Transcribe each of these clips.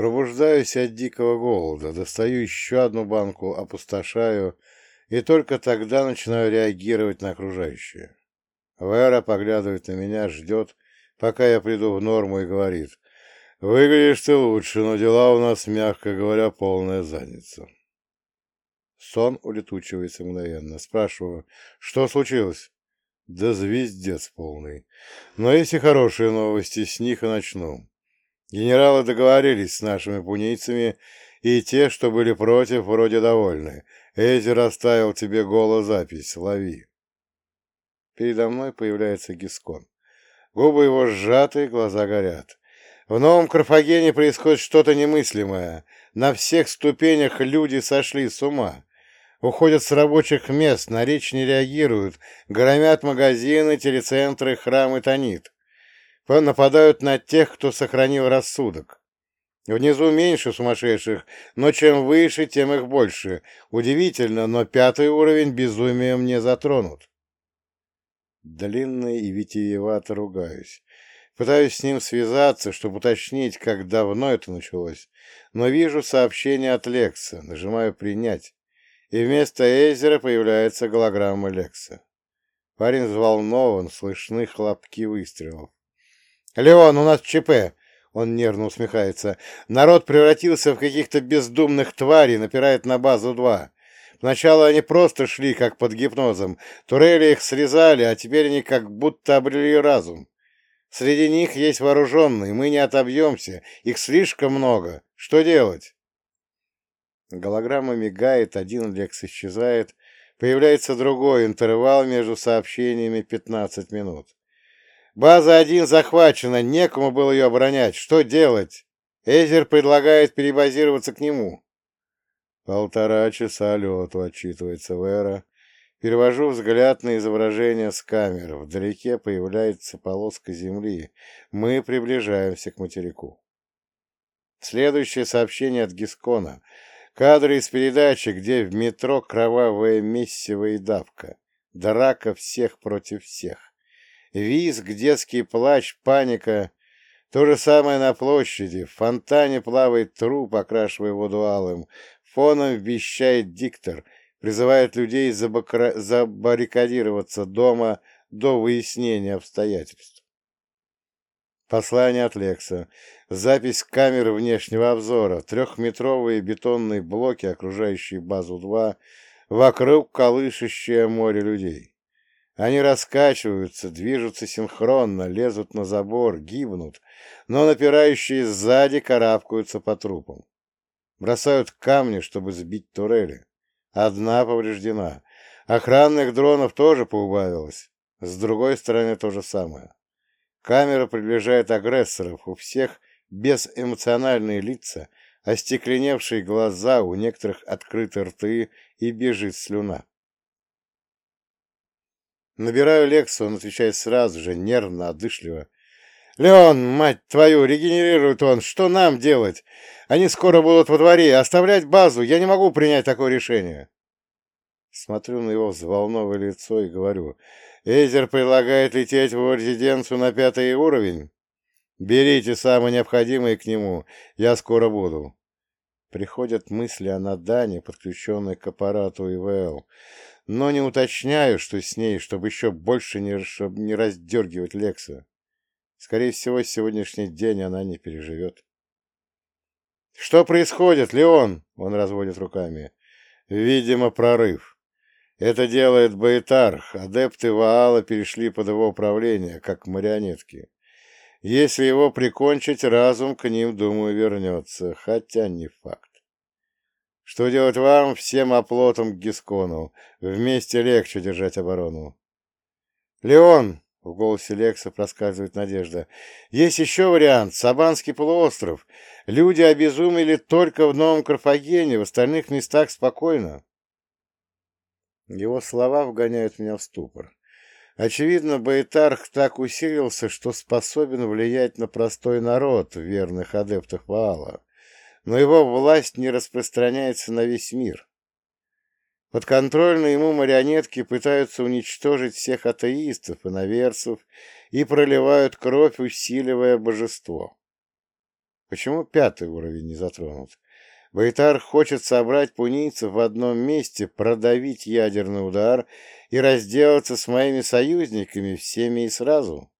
Пробуждаюсь от дикого голода, достаю еще одну банку, опустошаю, и только тогда начинаю реагировать на окружающее. Вера поглядывает на меня, ждет, пока я приду в норму и говорит, «Выглядишь ты лучше, но дела у нас, мягко говоря, полная задница». Сон улетучивается мгновенно. Спрашиваю, что случилось? Да звездец полный. Но есть и хорошие новости, с них и начну. Генералы договорились с нашими пунийцами, и те, что были против, вроде довольны. Эзер оставил тебе голозапись, лови. Передо мной появляется Гискон. Губы его сжаты, глаза горят. В новом Карфагене происходит что-то немыслимое. На всех ступенях люди сошли с ума. Уходят с рабочих мест, на речь не реагируют, громят магазины, телецентры, храмы тонит. Нападают на тех, кто сохранил рассудок. Внизу меньше сумасшедших, но чем выше, тем их больше. Удивительно, но пятый уровень безумием не затронут. Длинно и витиевато ругаюсь. Пытаюсь с ним связаться, чтобы уточнить, как давно это началось, но вижу сообщение от Лекса, нажимаю «Принять», и вместо Эйзера появляется голограмма Лекса. Парень взволнован, слышны хлопки выстрелов. «Леон, у нас ЧП!» Он нервно усмехается. «Народ превратился в каких-то бездумных тварей, напирает на базу 2. Сначала они просто шли, как под гипнозом. Турели их срезали, а теперь они как будто обрели разум. Среди них есть вооруженные, мы не отобьемся, их слишком много. Что делать?» Голограмма мигает, один лекс исчезает. Появляется другой интервал между сообщениями 15 минут. База один захвачена, некому было ее оборонять. Что делать? Эзер предлагает перебазироваться к нему. Полтора часа лету, отчитывается Вера. Перевожу взгляд на изображение с камер. Вдалеке появляется полоска земли. Мы приближаемся к материку. Следующее сообщение от Гискона. Кадры из передачи, где в метро кровавая мессиво давка. Драка всех против всех. Визг, детский плач, паника. То же самое на площади. В фонтане плавает труп, окрашивая воду алым. Фоном вещает диктор, призывает людей забаррикадироваться дома до выяснения обстоятельств. Послание от Лекса. Запись камеры внешнего обзора. Трехметровые бетонные блоки, окружающие базу 2, вокруг колышащее море людей. Они раскачиваются, движутся синхронно, лезут на забор, гибнут, но напирающие сзади карабкаются по трупам. Бросают камни, чтобы сбить турели. Одна повреждена. Охранных дронов тоже поубавилось. С другой стороны то же самое. Камера приближает агрессоров, у всех безэмоциональные лица, остекленевшие глаза, у некоторых открыты рты и бежит слюна. Набираю Лексу, он отвечает сразу же, нервно, одышливо. «Леон, мать твою, регенерирует он! Что нам делать? Они скоро будут во дворе. Оставлять базу? Я не могу принять такое решение!» Смотрю на его взволнованное лицо и говорю. Эзер предлагает лететь в резиденцию на пятый уровень. Берите самое необходимое к нему, я скоро буду. Приходят мысли о Надане, подключенной к аппарату ИВЛ, но не уточняю, что с ней, чтобы еще больше не, не раздергивать Лекса. Скорее всего, сегодняшний день она не переживет. «Что происходит, Леон?» — он разводит руками. «Видимо, прорыв. Это делает Байтарх. Адепты Ваала перешли под его управление, как марионетки. Если его прикончить, разум к ним, думаю, вернется, хотя не факт. Что делать вам, всем оплотом к Гискону? Вместе легче держать оборону. «Леон!» — в голосе Лекса проскальзывает надежда. «Есть еще вариант. Сабанский полуостров. Люди обезумели только в Новом Карфагене, в остальных местах спокойно». Его слова вгоняют меня в ступор. Очевидно, Байтарх так усилился, что способен влиять на простой народ, верных адептов Ваала, но его власть не распространяется на весь мир. Подконтрольные ему марионетки пытаются уничтожить всех атеистов и наверцев и проливают кровь, усиливая божество. Почему пятый уровень не затронут? Байтар хочет собрать пунийцев в одном месте, продавить ядерный удар и разделаться с моими союзниками всеми и сразу?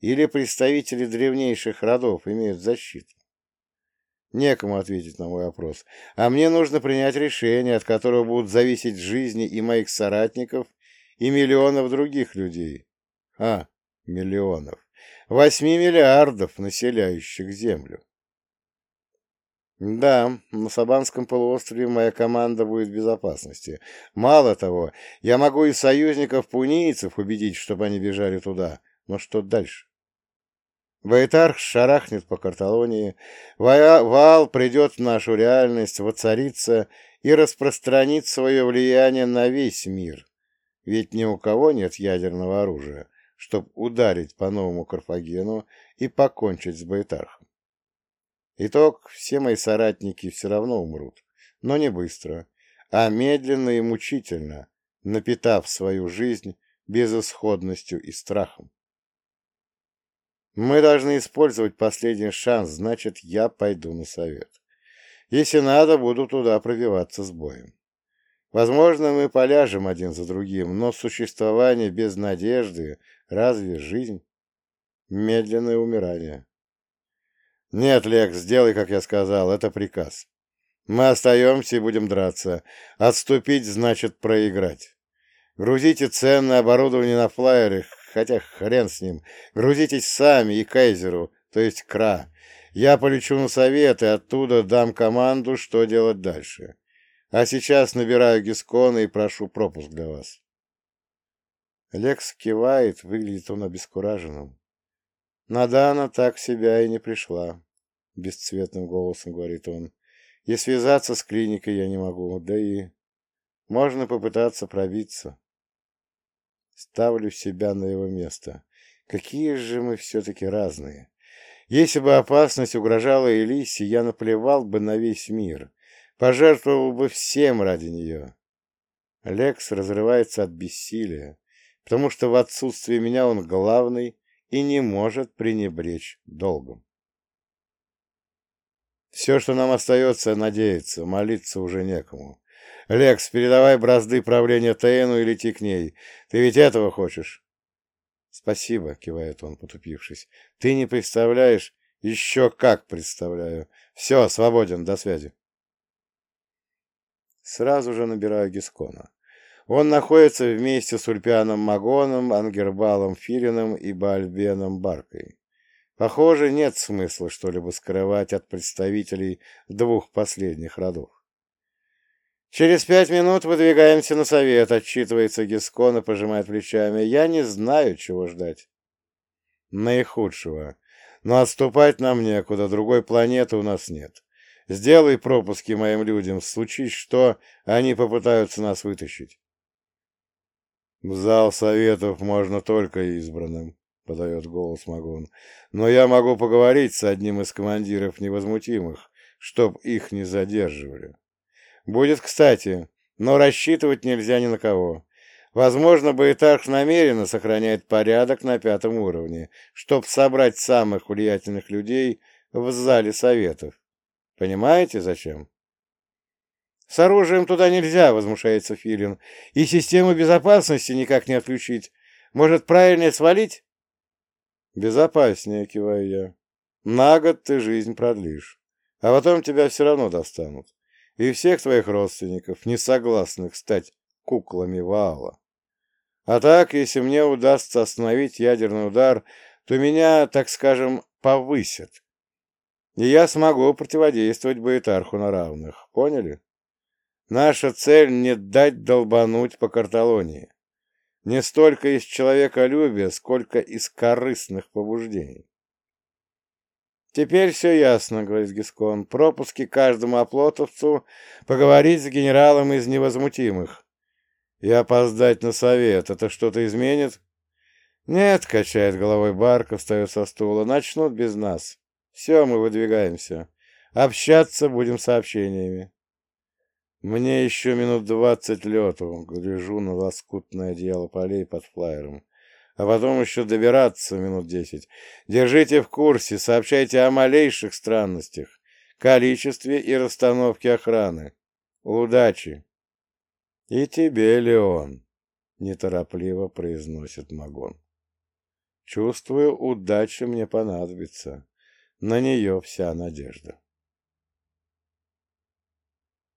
Или представители древнейших родов имеют защиту? Некому ответить на мой вопрос. А мне нужно принять решение, от которого будут зависеть жизни и моих соратников, и миллионов других людей. А, миллионов. Восьми миллиардов, населяющих Землю. Да, на Сабанском полуострове моя команда будет в безопасности. Мало того, я могу и союзников-пунийцев убедить, чтобы они бежали туда. Но что дальше? Байтарх шарахнет по Карталонии, Ваал придет в нашу реальность, воцарится и распространит свое влияние на весь мир. Ведь ни у кого нет ядерного оружия, чтобы ударить по новому Карфагену и покончить с Байтархом. Итог – все мои соратники все равно умрут, но не быстро, а медленно и мучительно, напитав свою жизнь безысходностью и страхом. Мы должны использовать последний шанс, значит, я пойду на совет. Если надо, буду туда пробиваться с боем. Возможно, мы поляжем один за другим, но существование без надежды — разве жизнь? Медленное умирание. Нет, Лекс, сделай, как я сказал, это приказ. Мы остаемся и будем драться. Отступить значит проиграть. Грузите ценное оборудование на флайеры, хотя хрен с ним. Грузитесь сами и Кайзеру, то есть Кра. Я полечу на совет и оттуда дам команду, что делать дальше. А сейчас набираю Гискона и прошу пропуск для вас. Лекс кивает, выглядит он обескураженным. Надана так себя и не пришла, — бесцветным голосом говорит он. И связаться с клиникой я не могу, да и можно попытаться пробиться. Ставлю себя на его место. Какие же мы все-таки разные. Если бы опасность угрожала Элисе, я наплевал бы на весь мир, пожертвовал бы всем ради нее. Лекс разрывается от бессилия, потому что в отсутствие меня он главный и не может пренебречь долгом. Все, что нам остается, надеяться, молиться уже некому. Лекс, передавай бразды правления Тейну и лети к ней. Ты ведь этого хочешь? Спасибо, кивает он, потупившись. Ты не представляешь? Еще как представляю. Все, свободен, до связи. Сразу же набираю Гискона. Он находится вместе с Ульпианом Магоном, Ангербалом Филином и Бальбеном Баркой. Похоже, нет смысла что-либо скрывать от представителей двух последних родов. «Через пять минут выдвигаемся на совет», — отчитывается Гискон и пожимает плечами. «Я не знаю, чего ждать». «Наихудшего. Но отступать нам некуда, другой планеты у нас нет. Сделай пропуски моим людям, случись что, они попытаются нас вытащить». «В зал советов можно только избранным», — подает голос Магун. «Но я могу поговорить с одним из командиров невозмутимых, чтоб их не задерживали». Будет кстати, но рассчитывать нельзя ни на кого. Возможно, Баэтарх намеренно сохраняет порядок на пятом уровне, чтобы собрать самых влиятельных людей в зале советов. Понимаете, зачем? «С оружием туда нельзя», — возмущается Филин. «И систему безопасности никак не отключить. Может, правильнее свалить?» «Безопаснее», — киваю я. «На год ты жизнь продлишь, а потом тебя все равно достанут и всех твоих родственников, не согласных стать куклами Ваала. А так, если мне удастся остановить ядерный удар, то меня, так скажем, повысят. И я смогу противодействовать Баэтарху на равных. Поняли? Наша цель — не дать долбануть по Карталонии. Не столько из человеколюбия, сколько из корыстных побуждений. «Теперь все ясно», — говорит Гискон. «Пропуски каждому оплотовцу, поговорить с генералом из невозмутимых. И опоздать на совет. Это что-то изменит?» «Нет», — качает головой Барка, встает со стула. «Начнут без нас. Все, мы выдвигаемся. Общаться будем сообщениями». Мне еще минут двадцать лету, гляжу на лоскутное одеяло полей под флайером. А потом еще добираться минут десять. Держите в курсе, сообщайте о малейших странностях, количестве и расстановке охраны. Удачи! И тебе, Леон, неторопливо произносит Магон. Чувствую, удача мне понадобится. На нее вся надежда.